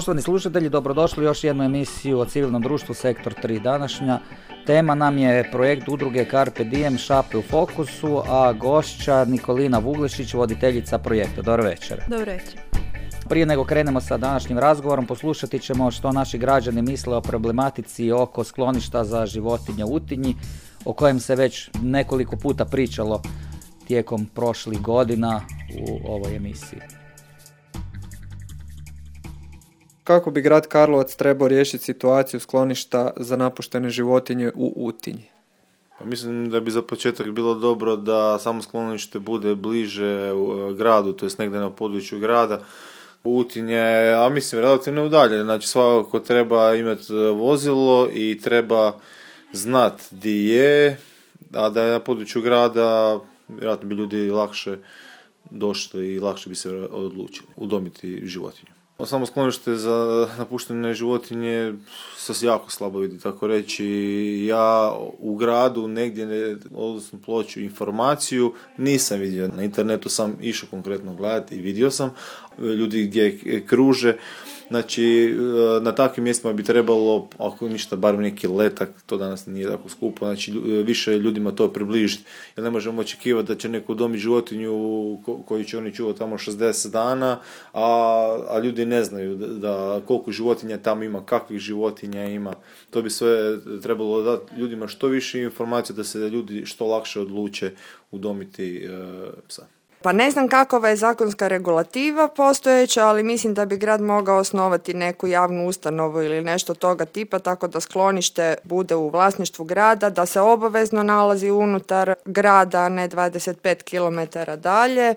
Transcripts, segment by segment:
Poštovani slušatelji, dobrodošli u još jednu emisiju o civilnom društvu Sektor 3 današnja. Tema nam je projekt udruge Carpe Diem Šape u fokusu, a gošća Nikolina Vuglešić, voditeljica projekta. Dobro večer. Dobro večer. Prije nego krenemo sa današnjim razgovorom, poslušati ćemo što naši građani misle o problematici oko skloništa za životinje u Utinji, o kojem se već nekoliko puta pričalo tijekom prošlih godina u ovoj emisiji. Kako bi grad Karlovac trebao riješiti situaciju skloništa za napuštene životinje u Utinji? Pa mislim da bi za početak bilo dobro da samo sklonište bude bliže u gradu, to jest negdje na području grada. Utinje, a mislim relativno udalje, znači svakako treba imati vozilo i treba znat di je, a da je na području grada vjerojatno bi ljudi lakše došli i lakše bi se odlučili udomiti životinju. Samo sklonište za napuštene životinje se jako slabo vidi, tako reći. Ja u gradu negdje, ne, odnosno ploču informaciju, nisam vidio. Na internetu sam išao konkretno gledati i vidio sam ljudi gdje kruže Znači, e, na takvim mjestima bi trebalo, ako ništa, bar neki letak, to danas nije tako skupo, znači e, više ljudima to približiti. Jer ne možemo očekivati da će neko domi životinju koju će oni čuvati tamo 60 dana, a, a ljudi ne znaju da, da koliko životinja tamo ima, kakvih životinja ima. To bi sve trebalo dati ljudima što više informacija da se ljudi što lakše odluče udomiti e, psa. Pa ne znam kakva je zakonska regulativa postojeća, ali mislim da bi grad mogao osnovati neku javnu ustanovu ili nešto toga tipa, tako da sklonište bude u vlasništvu grada, da se obavezno nalazi unutar grada, ne 25 km dalje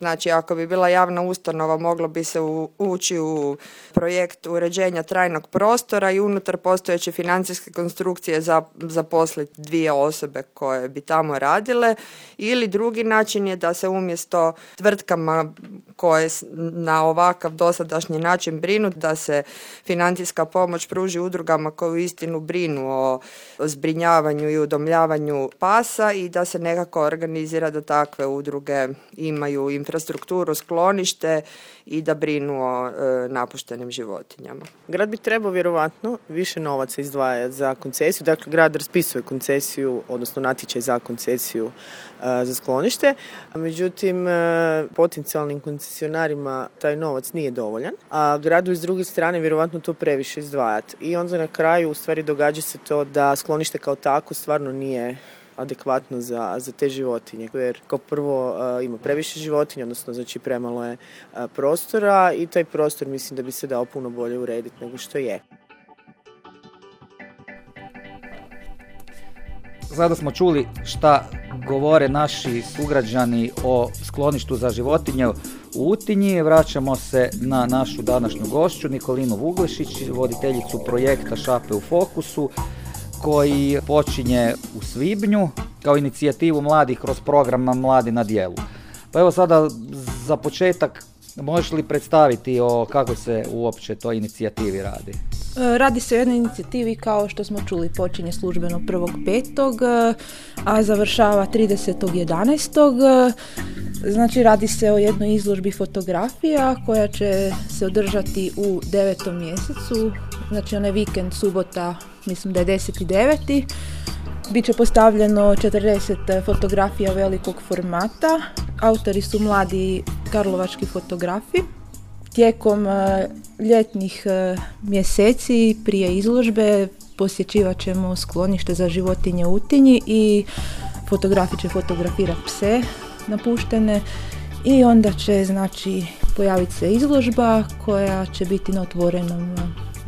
Znači, ako bi bila javna ustanova, moglo bi se ući u projekt uređenja trajnog prostora i unutar postojeće financijske konstrukcije za, zaposliti dvije osobe koje bi tamo radile. Ili drugi način je da se umjesto tvrtkama koje na ovakav dosadašnji način brinu, da se financijska pomoć pruži udrugama koje istinu brinu o zbrinjavanju i udomljavanju pasa i da se nekako organizira da takve udruge imaju infrastrukturu, sklonište i da brinu o e, napuštenim životinjama. Grad bi trebao vjerovatno više novaca izdvajati za koncesiju. Dakle, grad raspisuje koncesiju, odnosno natječaj za koncesiju e, za sklonište. Međutim, e, potencijalnim koncesionarima taj novac nije dovoljan, a gradu iz druge strane vjerovatno to previše izdvajati. I onda na kraju u stvari događa se to da sklonište kao tako stvarno nije adekvatno za, za te životinje. Jer kao prvo ima previše životinja, odnosno znači premalo je prostora i taj prostor mislim da bi se dao puno bolje urediti nego što je. Sada smo čuli šta govore naši sugrađani o skloništu za životinje u Utinji. Vraćamo se na našu današnju gošću Nikolinu Vuglešić, voditeljicu projekta Šape u fokusu koji počinje u svibnju kao inicijativu mladih kroz program Mladi na dijelu. Pa evo sada za početak možeš li predstaviti o kako se uopće toj inicijativi radi? E, radi se o jednoj inicijativi kao što smo čuli počinje službeno 1.5. a završava 30.11. Znači radi se o jednoj izložbi fotografija koja će se održati u devetom mjesecu, znači onaj vikend subota mislim da je 10.9. Biće postavljeno 40 fotografija velikog formata. Autori su mladi karlovački fotografi. Tijekom e, ljetnih e, mjeseci prije izložbe posjećivat ćemo sklonište za životinje u Utinji i fotografi će fotografirati pse napuštene i onda će znači pojaviti se izložba koja će biti na otvorenom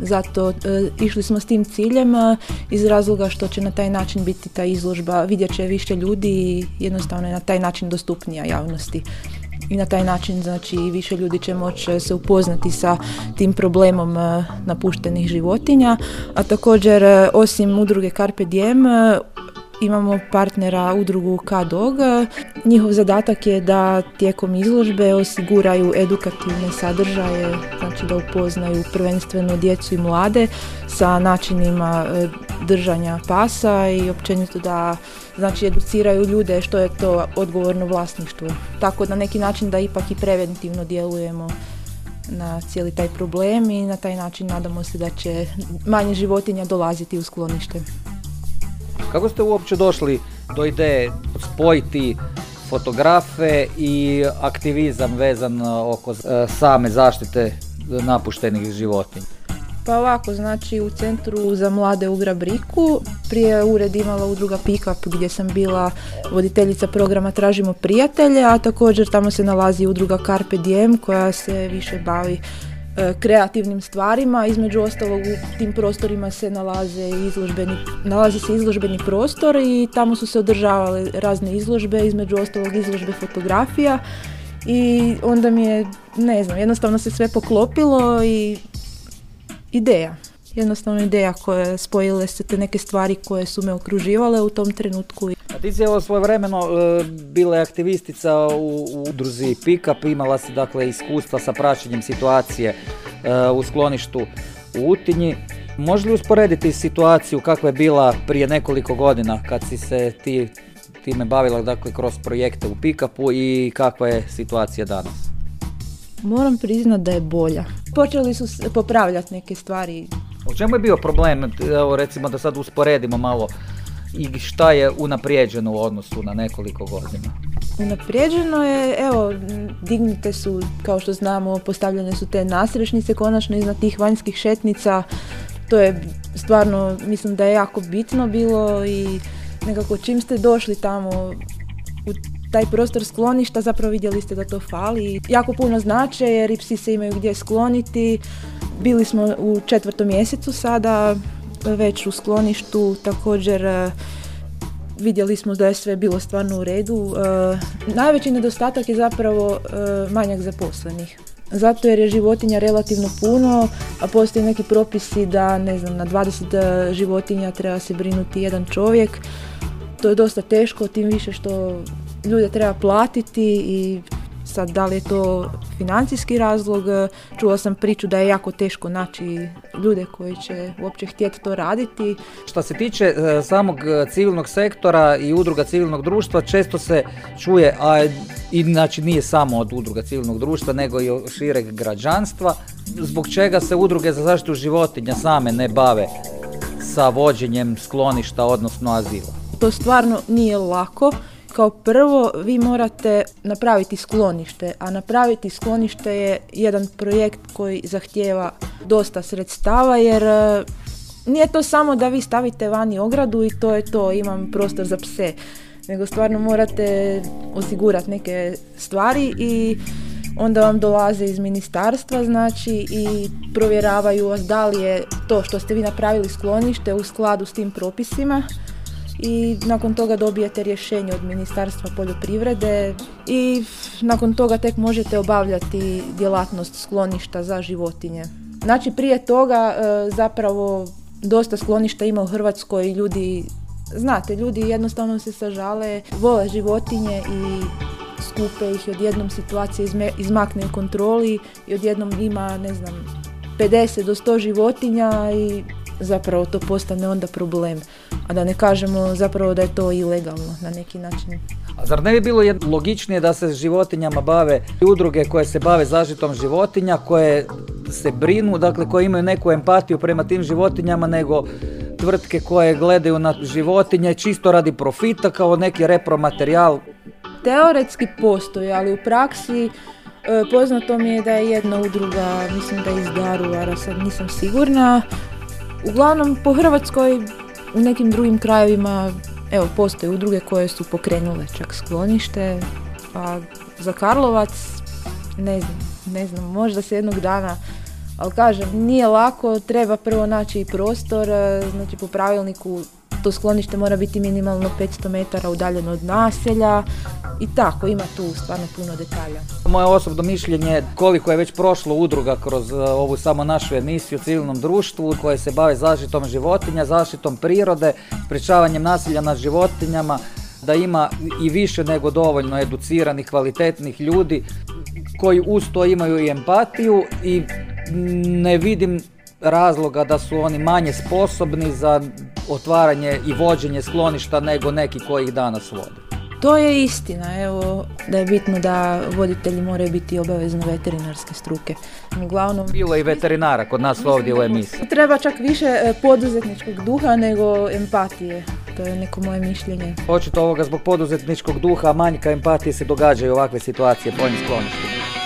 zato e, išli smo s tim ciljem e, iz razloga što će na taj način biti ta izložba, vidjet će više ljudi i jednostavno je na taj način dostupnija javnosti. I na taj način znači više ljudi će moći se upoznati sa tim problemom e, napuštenih životinja, a također osim udruge Carpe Diem imamo partnera udrugu K-Dog. Njihov zadatak je da tijekom izložbe osiguraju edukativne sadržaje, znači da upoznaju prvenstveno djecu i mlade sa načinima e, držanja pasa i općenito da znači educiraju ljude što je to odgovorno vlasništvo. Tako na neki način da ipak i preventivno djelujemo na cijeli taj problem i na taj način nadamo se da će manje životinja dolaziti u sklonište. Kako ste uopće došli do ideje spojiti fotografe i aktivizam vezan oko e, same zaštite napuštenih životinja? Pa ovako, znači u centru za mlade u Grabriku, prije ured imala udruga Pickup gdje sam bila voditeljica programa Tražimo prijatelje, a također tamo se nalazi udruga Carpe Diem koja se više bavi e, kreativnim stvarima. Između ostalog u tim prostorima se nalaze izložbeni, nalazi se izložbeni prostor i tamo su se održavale razne izložbe, između ostalog izložbe fotografija i onda mi je, ne znam, jednostavno se sve poklopilo i ideja. Jednostavno ideja koje spojile se te neke stvari koje su me okruživale u tom trenutku. A ti si evo svojevremeno e, bila je aktivistica u, u udruzi Pickup, imala si dakle iskustva sa praćenjem situacije e, u skloništu u Utinji. Može li usporediti situaciju kakva je bila prije nekoliko godina kad si se ti time bavila dakle kroz projekte u Pickupu i kakva je situacija danas? Moram priznat da je bolja. Počeli su popravljati neke stvari. U čemu je bio problem, evo recimo da sad usporedimo malo i šta je unaprijeđeno u odnosu na nekoliko godina? Unaprijeđeno je, evo, dignute su, kao što znamo, postavljene su te nasrešnice konačno iznad tih vanjskih šetnica. To je stvarno, mislim da je jako bitno bilo i nekako čim ste došli tamo taj prostor skloništa, zapravo vidjeli ste da to fali. Jako puno znače jer i psi se imaju gdje skloniti. Bili smo u četvrtom mjesecu sada već u skloništu, također e, vidjeli smo da je sve bilo stvarno u redu. E, najveći nedostatak je zapravo e, manjak zaposlenih. Zato jer je životinja relativno puno, a postoje neki propisi da ne znam, na 20 životinja treba se brinuti jedan čovjek. To je dosta teško, tim više što ljude treba platiti i sad da li je to financijski razlog, čula sam priču da je jako teško naći ljude koji će uopće htjeti to raditi. Što se tiče e, samog civilnog sektora i udruga civilnog društva, često se čuje, a i znači nije samo od udruga civilnog društva, nego i od šireg građanstva, zbog čega se udruge za zaštitu životinja same ne bave sa vođenjem skloništa, odnosno azila. To stvarno nije lako kao prvo vi morate napraviti sklonište, a napraviti sklonište je jedan projekt koji zahtijeva dosta sredstava jer e, nije to samo da vi stavite vani ogradu i to je to, imam prostor za pse, nego stvarno morate osigurati neke stvari i onda vam dolaze iz ministarstva znači i provjeravaju vas da li je to što ste vi napravili sklonište u skladu s tim propisima i nakon toga dobijete rješenje od Ministarstva poljoprivrede i nakon toga tek možete obavljati djelatnost skloništa za životinje. Znači prije toga e, zapravo dosta skloništa ima u Hrvatskoj ljudi, znate, ljudi jednostavno se sažale, vole životinje i skupe ih i odjednom situacija izmakne u kontroli i odjednom ima, ne znam, 50 do 100 životinja i zapravo to postane onda problem. A da ne kažemo zapravo da je to ilegalno na neki način. A zar ne bi bilo logičnije da se životinjama bave udruge koje se bave zaštitom životinja, koje se brinu, dakle koje imaju neku empatiju prema tim životinjama nego tvrtke koje gledaju na životinje čisto radi profita kao neki repromaterijal? Teoretski postoji, ali u praksi e, poznato mi je da je jedna udruga, mislim da je iz Daruvara, sad nisam sigurna, Uglavnom po Hrvatskoj u nekim drugim krajevima evo postoje udruge koje su pokrenule čak sklonište, a za Karlovac ne znam, ne znam, možda se jednog dana ali kažem, nije lako, treba prvo naći prostor, znači po pravilniku to sklonište mora biti minimalno 500 metara udaljeno od naselja i tako, ima tu stvarno puno detalja. Moje osobno mišljenje koliko je već prošlo udruga kroz e, ovu samo našu emisiju o civilnom društvu koje se bave zaštitom životinja, zaštitom prirode, sprečavanjem nasilja nad životinjama, da ima i više nego dovoljno educiranih, kvalitetnih ljudi koji uz to imaju i empatiju i ne vidim razloga da su oni manje sposobni za otvaranje i vođenje skloništa nego neki koji ih danas vode. To je istina, evo, da je bitno da voditelji moraju biti obavezno veterinarske struke. Uglavnom, Bilo je i veterinara kod nas ovdje u emisiji. treba čak više e, poduzetničkog duha nego empatije. To je neko moje mišljenje. Očito ovoga zbog poduzetničkog duha, manjka empatije se događaju ovakve situacije po ovim skloništima.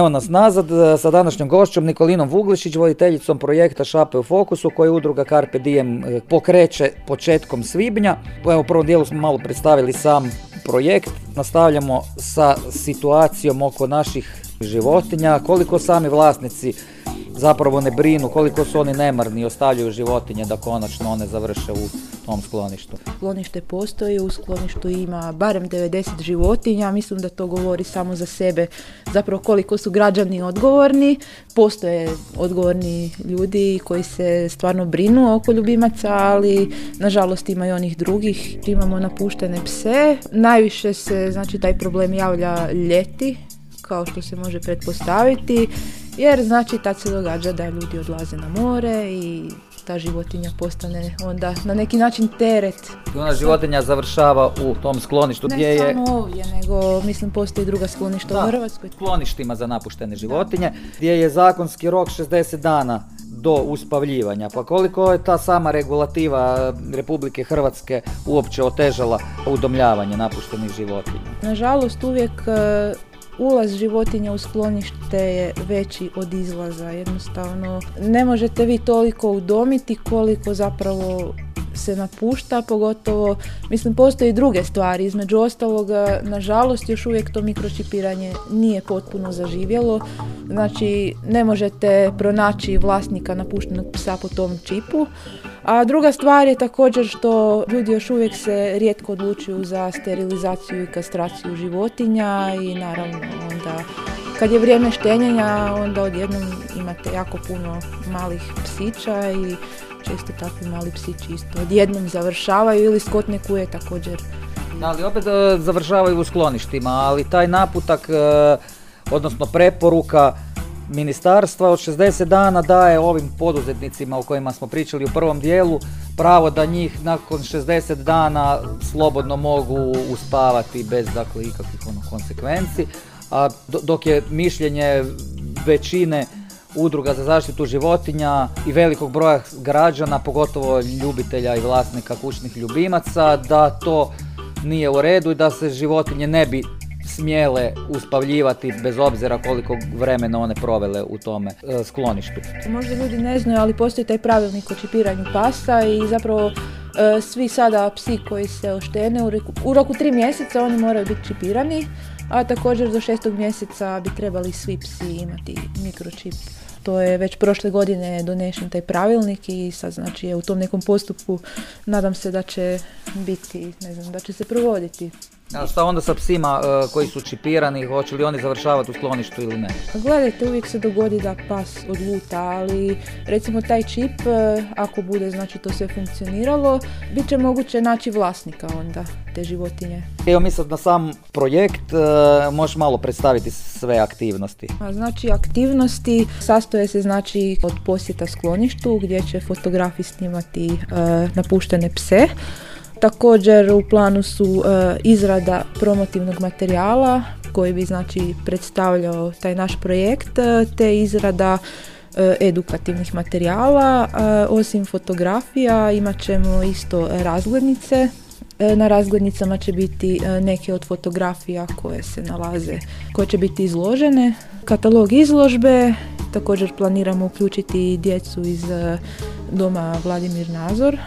Evo nas nazad e, sa današnjom gošćom Nikolinom Vuglišić, voditeljicom projekta Šape u fokusu koji udruga Carpe Diem e, pokreće početkom svibnja. Evo u prvom dijelu smo malo predstavili sam projekt. Nastavljamo sa situacijom oko naših životinja, koliko sami vlasnici zapravo ne brinu, koliko su oni nemarni i ostavljaju životinje da konačno one završe u tom skloništu. Sklonište postoji, u skloništu ima barem 90 životinja, mislim da to govori samo za sebe, zapravo koliko su građani odgovorni, postoje odgovorni ljudi koji se stvarno brinu oko ljubimaca, ali nažalost ima i onih drugih, imamo napuštene pse, najviše se znači taj problem javlja ljeti, kao što se može pretpostaviti, jer znači tad se događa da ljudi odlaze na more i ta životinja postane onda na neki način teret. I ona životinja završava u tom skloništu Ne gdje je... samo ovdje, nego mislim postoji druga skloništa Da. u Hrvatskoj. skloništima za napuštene životinje, gdje je zakonski rok 60 dana do uspavljivanja. Pa koliko je ta sama regulativa Republike Hrvatske uopće otežala udomljavanje napuštenih životinja? Nažalost uvijek e, ulaz životinja u sklonište je veći od izlaza. Jednostavno ne možete vi toliko udomiti koliko zapravo se napušta, pogotovo, mislim, postoje i druge stvari. Između ostaloga, nažalost, još uvijek to mikročipiranje nije potpuno zaživjelo. Znači, ne možete pronaći vlasnika napuštenog psa po tom čipu. A druga stvar je također što ljudi još uvijek se rijetko odlučuju za sterilizaciju i kastraciju životinja i naravno onda kad je vrijeme štenjenja onda odjednom imate jako puno malih psića i često takvi mali psići isto odjednom završavaju ili skotne kuje također. Ali opet e, završavaju u skloništima, ali taj naputak, e, odnosno preporuka ministarstva od 60 dana daje ovim poduzetnicima o kojima smo pričali u prvom dijelu pravo da njih nakon 60 dana slobodno mogu uspavati bez dakle ikakvih ono konsekvenci, a do- dok je mišljenje većine udruga za zaštitu životinja i velikog broja građana, pogotovo ljubitelja i vlasnika kućnih ljubimaca, da to nije u redu i da se životinje ne bi smjele uspavljivati bez obzira koliko vremena one provele u tome e, skloništu. Možda ljudi ne znaju, ali postoji taj pravilnik o čipiranju pasa i zapravo e, svi sada psi koji se oštene u, roku tri mjeseca oni moraju biti čipirani, a također do šestog mjeseca bi trebali svi psi imati mikročip. To je već prošle godine donešen taj pravilnik i sad znači je u tom nekom postupku nadam se da će biti, ne znam, da će se provoditi. A šta onda sa psima e, koji su čipirani, hoće li oni završavati u skloništu ili ne? Pa Gledajte, uvijek se dogodi da pas odluta, ali recimo taj čip, e, ako bude znači to sve funkcioniralo, bit će moguće naći vlasnika onda te životinje. Evo mi sad na sam projekt, e, možeš malo predstaviti sve aktivnosti. A znači aktivnosti sastoje se znači od posjeta skloništu gdje će fotografi snimati napuštene pse. Također u planu su e, izrada promotivnog materijala koji bi znači predstavljao taj naš projekt e, te izrada e, edukativnih materijala. E, osim fotografija imat ćemo isto razglednice. E, Na razglednicama će biti e, neke od fotografija koje se nalaze, koje će biti izložene. Katalog izložbe, također planiramo uključiti djecu iz doma Vladimir Nazor.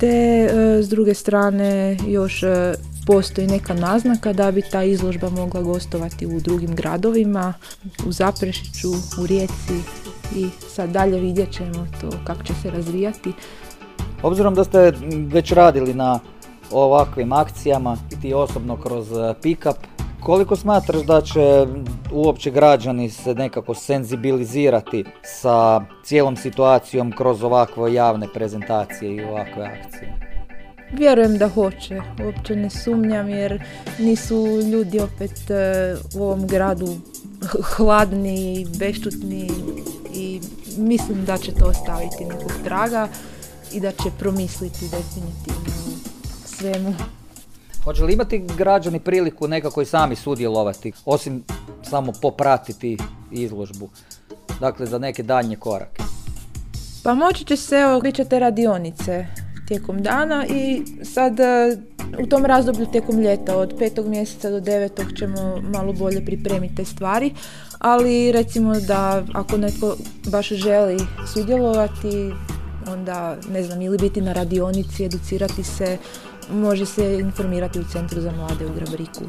Te e, s druge strane još e, postoji neka naznaka da bi ta izložba mogla gostovati u drugim gradovima, u Zaprešiću, u Rijeci i sad dalje vidjet ćemo to kako će se razvijati. Obzirom da ste već radili na ovakvim akcijama i ti osobno kroz e, pick-up, koliko smatraš da će uopće građani se nekako senzibilizirati sa cijelom situacijom kroz ovakve javne prezentacije i ovakve akcije? Vjerujem da hoće, uopće ne sumnjam jer nisu ljudi opet e, u ovom gradu hladni, bešćutni i mislim da će to ostaviti nekog traga i da će promisliti definitivno svemu. Hoće li imati građani priliku nekako i sami sudjelovati, osim samo popratiti izložbu, dakle za neke daljnje korake? Pa moći će se, te radionice tijekom dana i sad e, u tom razdoblju tijekom ljeta od petog mjeseca do devetog ćemo malo bolje pripremiti te stvari, ali recimo da ako netko baš želi sudjelovati, onda ne znam, ili biti na radionici, educirati se, može se informirati u Centru za mlade u Grabriku.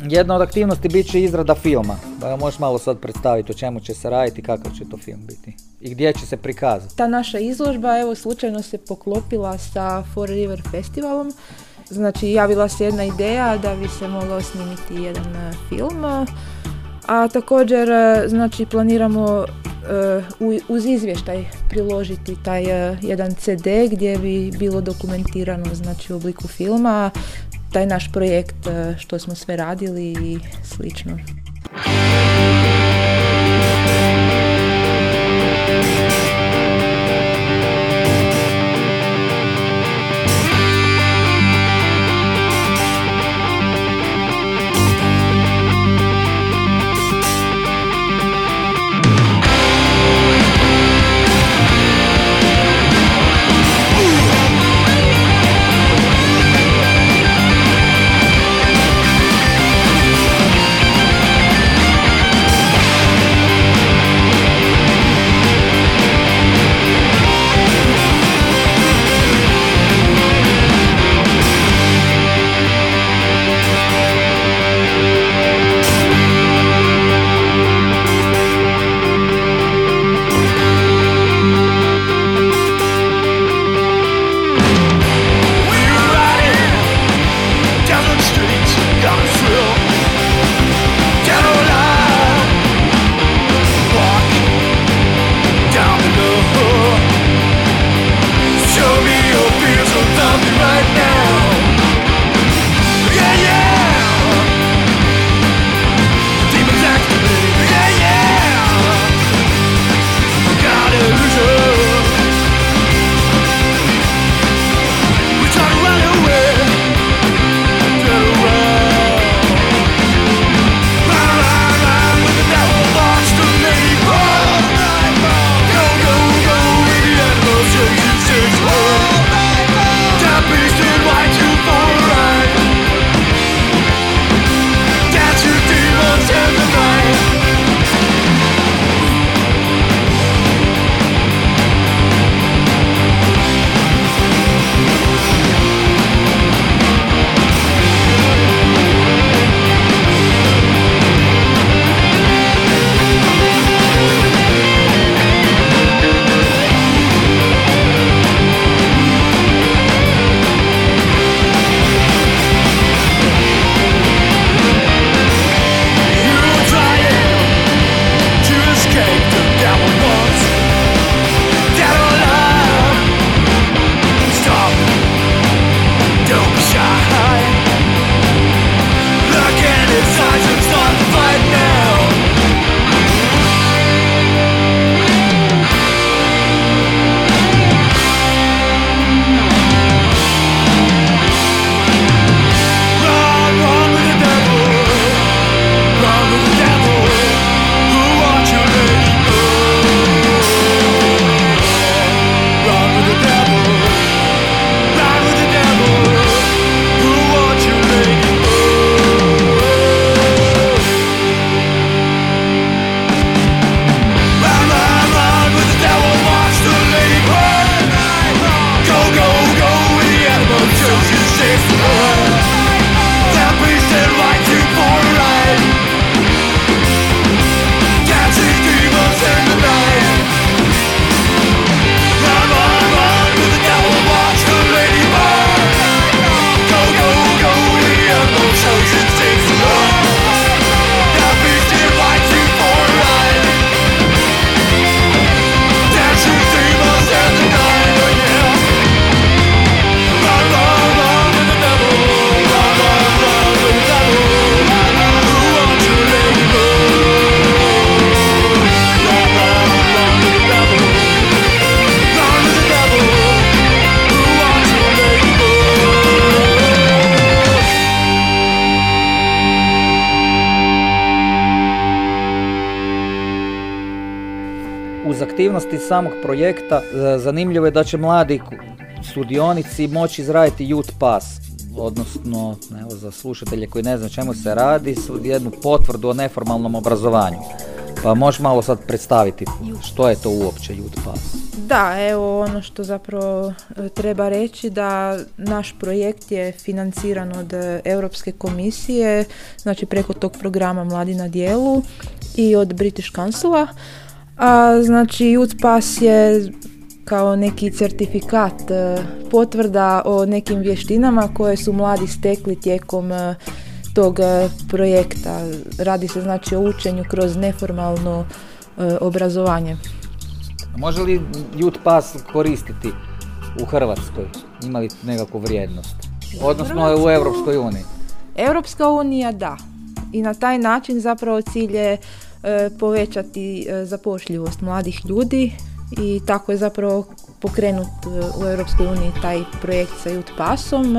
Jedna od aktivnosti bit će izrada filma, pa možeš malo sad predstaviti o čemu će se raditi, kakav će to film biti i gdje će se prikazati. Ta naša izložba evo slučajno se poklopila sa Four River festivalom. Znači javila se jedna ideja da bi se mogao snimiti jedan e, film. A- također e, znači planiramo e, uz izvještaj priložiti taj e, jedan CD gdje bi bilo dokumentirano znači u obliku filma taj naš projekt što smo sve radili i slično. Uz aktivnosti samog projekta e, zanimljivo je da će mladi sudionici moći izraditi Youth Pass, odnosno evo, za slušatelje koji ne znaju čemu se radi, jednu potvrdu o neformalnom obrazovanju. Pa možeš malo sad predstaviti što je to uopće Youth Pass? Da, evo ono što zapravo e, treba reći da naš projekt je financiran od Europske komisije, znači preko tog programa Mladi na dijelu i od British Councila. A znači Youth Pass je kao neki certifikat, e, potvrda o nekim vještinama koje su mladi stekli tijekom e, tog projekta. Radi se znači o učenju kroz neformalno obrazovanje. Može li Youth Pass koristiti u Hrvatskoj? Ima li nekakvu vrijednost? Odnosno u Europskoj uniji? Europska unija da. I na taj način zapravo cilj je e, povećati e, zapošljivost mladih ljudi i tako je zapravo pokrenut e, u Europskoj uniji taj projekt sa Youth Passom.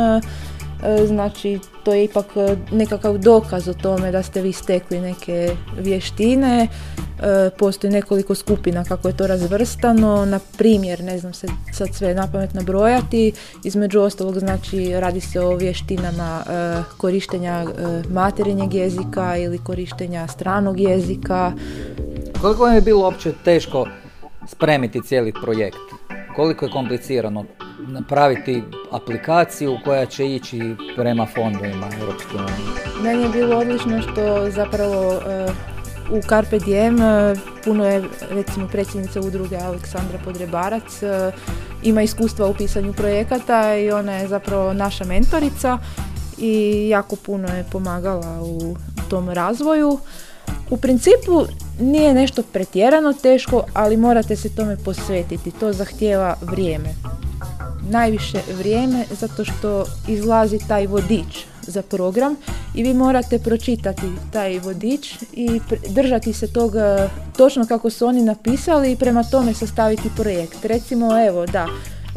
Znači to je ipak nekakav dokaz o tome da ste vi stekli neke vještine E, postoji nekoliko skupina kako je to razvrstano, na primjer, ne znam se sad sve napamet nabrojati, između ostalog znači radi se o vještinama e, korištenja e, materinjeg jezika ili korištenja stranog jezika. Koliko vam je bilo uopće teško spremiti cijeli projekt? Koliko je komplicirano napraviti aplikaciju koja će ići prema fondovima Europske unije? Meni je bilo odlično što zapravo u Carpe Diem e, puno je recimo predsjednica udruge Aleksandra Podrebarac e, ima iskustva u pisanju projekata i ona je zapravo naša mentorica i jako puno je pomagala u tom razvoju. U principu nije nešto pretjerano teško, ali morate se tome posvetiti. To zahtijeva vrijeme. Najviše vrijeme zato što izlazi taj vodič za program i vi morate pročitati taj vodič i držati se toga točno kako su oni napisali i prema tome sastaviti projekt. Recimo, evo, da,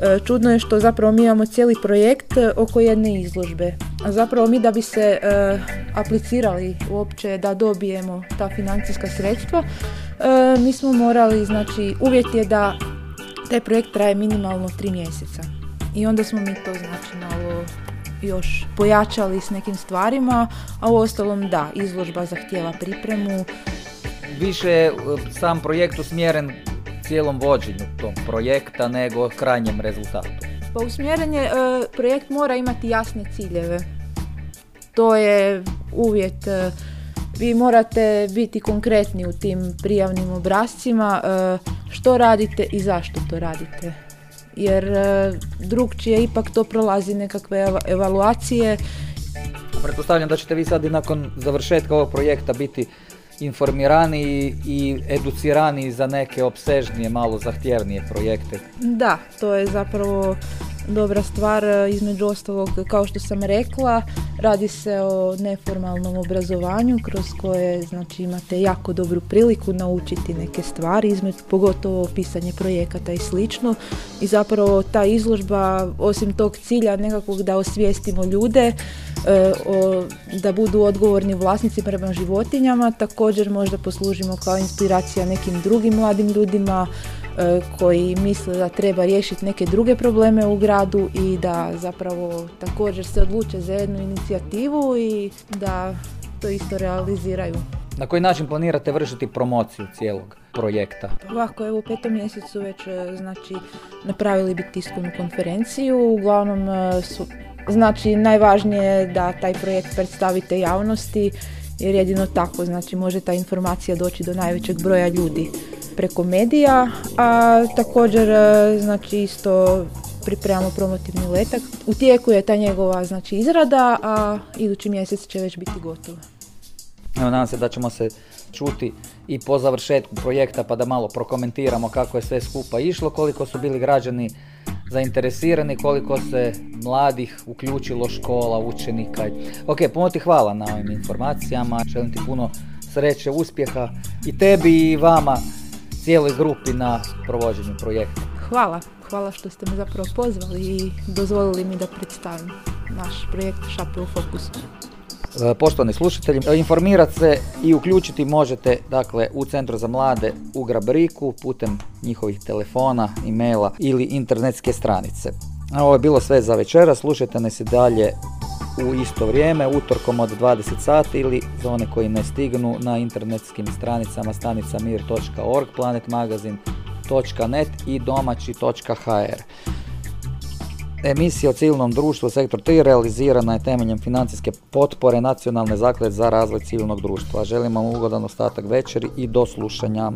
e, čudno je što zapravo mi imamo cijeli projekt oko jedne izložbe. A zapravo mi da bi se e, aplicirali uopće da dobijemo ta financijska sredstva, e, mi smo morali, znači, uvjet je da taj projekt traje minimalno tri mjeseca. I onda smo mi to znači malo još pojačali s nekim stvarima, a u ostalom da, izložba zahtjeva pripremu. Više je sam projekt usmjeren cijelom vođenju tog projekta nego krajnjem rezultatu. Pa usmjeren je, e, projekt mora imati jasne ciljeve. To je uvjet. E, vi morate biti konkretni u tim prijavnim obrazcima, e, što radite i zašto to radite jer e, drugčije ipak to prolazi nekakve evaluacije. Pretpostavljam da ćete vi sad i nakon završetka ovog projekta biti informirani i educirani za neke opsežnije, malo zahtjevnije projekte. Da, to je zapravo dobra stvar, e, između ostalog, kao što sam rekla, radi se o neformalnom obrazovanju kroz koje znači, imate jako dobru priliku naučiti neke stvari, između, pogotovo pisanje projekata i slično. I zapravo ta izložba, osim tog cilja nekakvog da osvijestimo ljude, e, o, da budu odgovorni vlasnici prema životinjama, također možda poslužimo kao inspiracija nekim drugim mladim ljudima, koji misle da treba riješiti neke druge probleme u gradu i da zapravo također se odluče za jednu inicijativu i da to isto realiziraju. Na koji način planirate vršiti promociju cijelog projekta? Ovako, evo u petom mjesecu već e, znači napravili bi tiskovnu konferenciju, uglavnom e, su, znači najvažnije je da taj projekt predstavite javnosti jer jedino tako znači može ta informacija doći do najvećeg broja ljudi preko medija, a također e, znači isto pripremamo promotivni letak. U tijeku je ta njegova znači izrada, a idući mjesec će već biti gotova. Evo, nadam se da ćemo se čuti i po završetku projekta pa da malo prokomentiramo kako je sve skupa išlo, koliko su bili građani zainteresirani, koliko se mladih uključilo škola, učenika. Ok, puno ti hvala na ovim informacijama, želim ti puno sreće, uspjeha i tebi i vama cijeloj grupi na provođenju projekta. Hvala, hvala što ste me zapravo pozvali i dozvolili mi da predstavim naš projekt Šape u fokusu. E, Poštovani slušatelji, e, informirati se i uključiti možete dakle u Centru za mlade u Grabriku putem njihovih telefona, e-maila ili internetske stranice. Ovo je bilo sve za večera, slušajte nas i dalje u isto vrijeme, utorkom od 20 sati ili za one koji ne stignu na internetskim stranicama stanica mir.org, planetmagazin.net i domaći.hr. Emisija o civilnom društvu Sektor 3 realizirana je temeljem financijske potpore Nacionalne zaklade za razvoj civilnog društva. Želim vam ugodan ostatak večeri i do slušanja.